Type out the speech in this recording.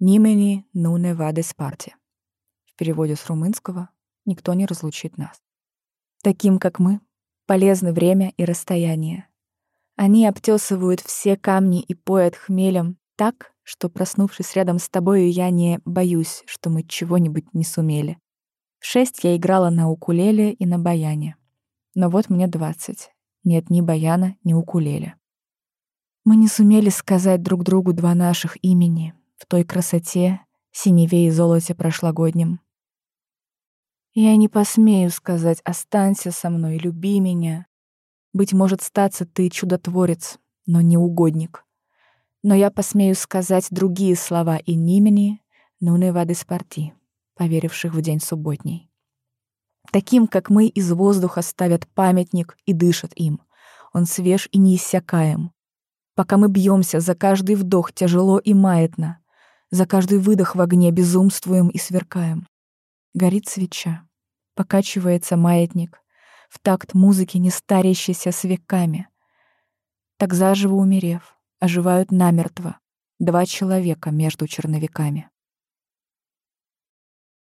Нимени нуне ваде спарти. В переводе с румынского «Никто не разлучит нас». Таким, как мы, полезны время и расстояние. Они обтесывают все камни и поят хмелем так, что, проснувшись рядом с тобою, я не боюсь, что мы чего-нибудь не сумели. В шесть я играла на укулеле и на баяне. Но вот мне двадцать. Нет ни баяна, ни укулеле. Мы не сумели сказать друг другу два наших имени в той красоте, синеве и золоте прошлогоднем. Я не посмею сказать «останься со мной, люби меня». Быть может, статься ты чудотворец, но не угодник. Но я посмею сказать другие слова и нимени «нуне вадис парти», поверивших в день субботний. Таким, как мы, из воздуха ставят памятник и дышат им. Он свеж и неиссякаем. Пока мы бьемся за каждый вдох тяжело и маятно, за каждый выдох в огне безумствуем и сверкаем. Горит свеча, покачивается маятник, в такт музыки, не старящейся с веками. Так заживо умерев, оживают намертво два человека между черновиками.